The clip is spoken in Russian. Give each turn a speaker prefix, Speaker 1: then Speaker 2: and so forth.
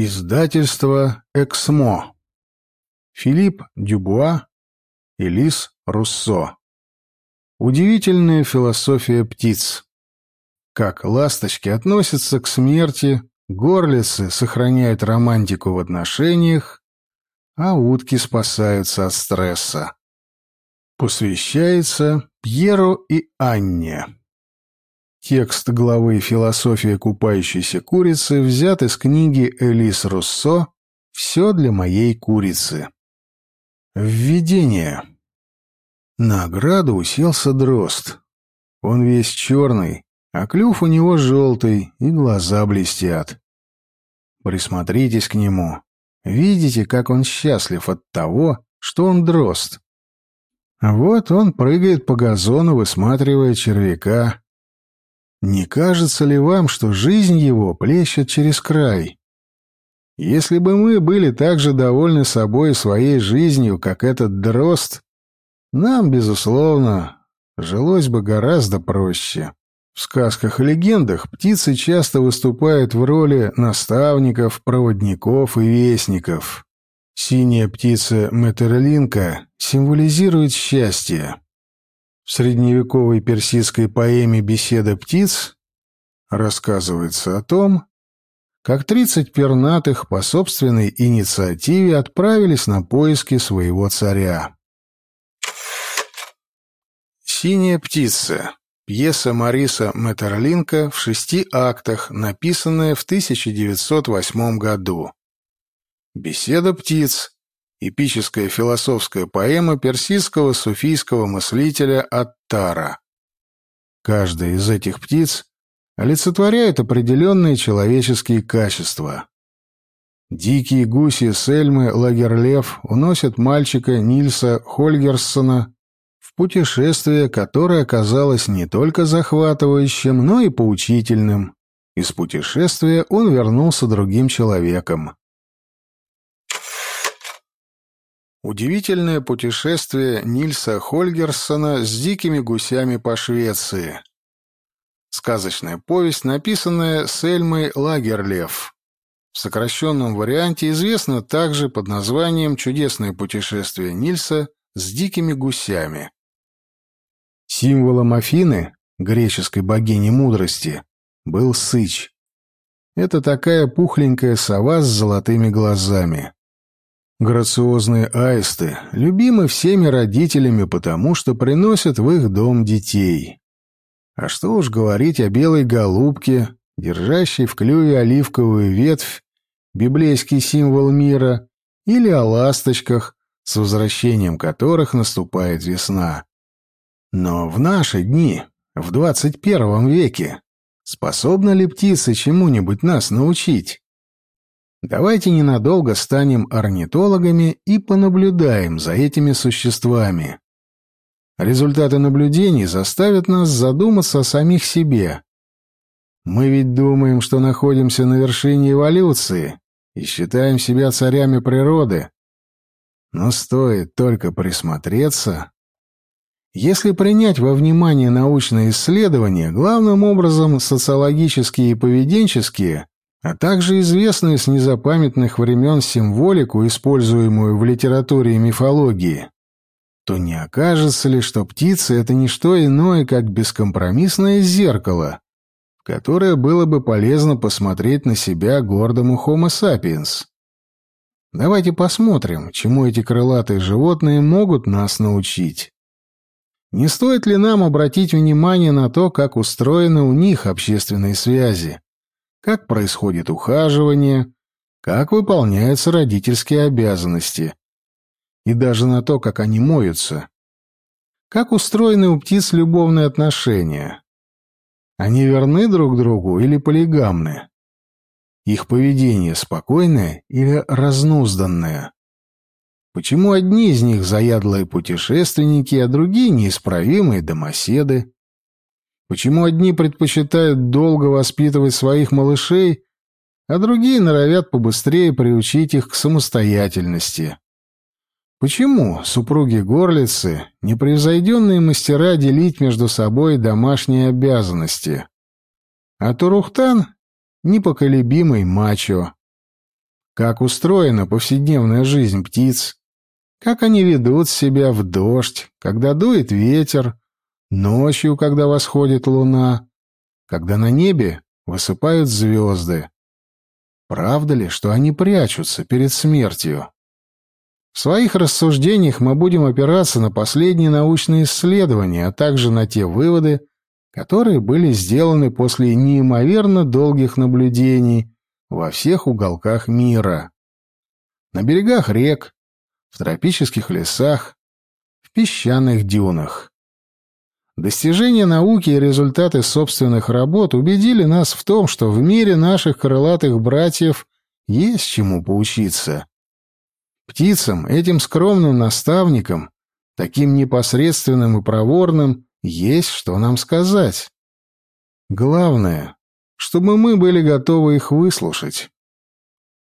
Speaker 1: Издательство «Эксмо». Филипп Дюбуа, Элис Руссо. Удивительная философия птиц. Как ласточки относятся к смерти, горлицы сохраняют романтику в отношениях, а утки спасаются от стресса. Посвящается Пьеру и Анне. Текст главы «Философия купающейся курицы» взят из книги Элис Руссо «Все для моей курицы». Введение. На ограду уселся дрозд. Он весь черный, а клюв у него желтый, и глаза блестят. Присмотритесь к нему. Видите, как он счастлив от того, что он дрозд. Вот он прыгает по газону, высматривая червяка, кажется ли вам, что жизнь его плещет через край? Если бы мы были так же довольны собой и своей жизнью, как этот дрозд, нам, безусловно, жилось бы гораздо проще. В сказках и легендах птицы часто выступают в роли наставников, проводников и вестников. Синяя птица Метерлинка символизирует счастье. В средневековой персидской поэме «Беседа птиц» рассказывается о том, как тридцать пернатых по собственной инициативе отправились на поиски своего царя. «Синяя птица» — пьеса Мариса Метерлинка в шести актах, написанная в 1908 году. «Беседа птиц» эпическая философская поэма персидского суфийского мыслителя Аттара. Каждая из этих птиц олицетворяет определенные человеческие качества. Дикие гуси Сельмы Лагерлев уносят мальчика Нильса Хольгерсона в путешествие, которое оказалось не только захватывающим, но и поучительным. Из путешествия он вернулся другим человеком. Удивительное путешествие Нильса Хольгерсона с дикими гусями по Швеции. Сказочная повесть, написанная Сельмой Лагерлев. В сокращенном варианте известна также под названием «Чудесное путешествие Нильса с дикими гусями». Символом Афины, греческой богини мудрости, был сыч. Это такая пухленькая сова с золотыми глазами. Грациозные аисты любимы всеми родителями потому, что приносят в их дом детей. А что уж говорить о белой голубке, держащей в клюве оливковую ветвь, библейский символ мира, или о ласточках, с возвращением которых наступает весна. Но в наши дни, в двадцать первом веке, способна ли птица чему-нибудь нас научить? Давайте ненадолго станем орнитологами и понаблюдаем за этими существами. Результаты наблюдений заставят нас задуматься о самих себе. Мы ведь думаем, что находимся на вершине эволюции и считаем себя царями природы. Но стоит только присмотреться. Если принять во внимание научные исследования, главным образом социологические и поведенческие, а также известную с незапамятных времен символику, используемую в литературе и мифологии, то не окажется ли, что птица — это не что иное, как бескомпромиссное зеркало, которое было бы полезно посмотреть на себя гордому Homo sapiens? Давайте посмотрим, чему эти крылатые животные могут нас научить. Не стоит ли нам обратить внимание на то, как устроены у них общественные связи? как происходит ухаживание, как выполняются родительские обязанности, и даже на то, как они моются, как устроены у птиц любовные отношения. Они верны друг другу или полигамны? Их поведение спокойное или разнузданное? Почему одни из них заядлые путешественники, а другие неисправимые домоседы? Почему одни предпочитают долго воспитывать своих малышей, а другие норовят побыстрее приучить их к самостоятельности? Почему супруги-горлицы — непревзойденные мастера делить между собой домашние обязанности? А Турухтан — непоколебимый мачо. как устроена повседневная жизнь птиц, как они ведут себя в дождь, когда дует ветер, ночью, когда восходит луна, когда на небе высыпают звезды. Правда ли, что они прячутся перед смертью? Своих рассуждениях мы будем опираться на последние научные исследования, а также на те выводы, которые были сделаны после неимоверно долгих наблюдений во всех уголках мира. На берегах рек, в тропических лесах, в песчаных дюнах. Достижения науки и результаты собственных работ убедили нас в том, что в мире наших крылатых братьев есть чему поучиться. Птицам, этим скромным наставникам, таким непосредственным и проворным, есть что нам сказать. Главное, чтобы мы были готовы их выслушать.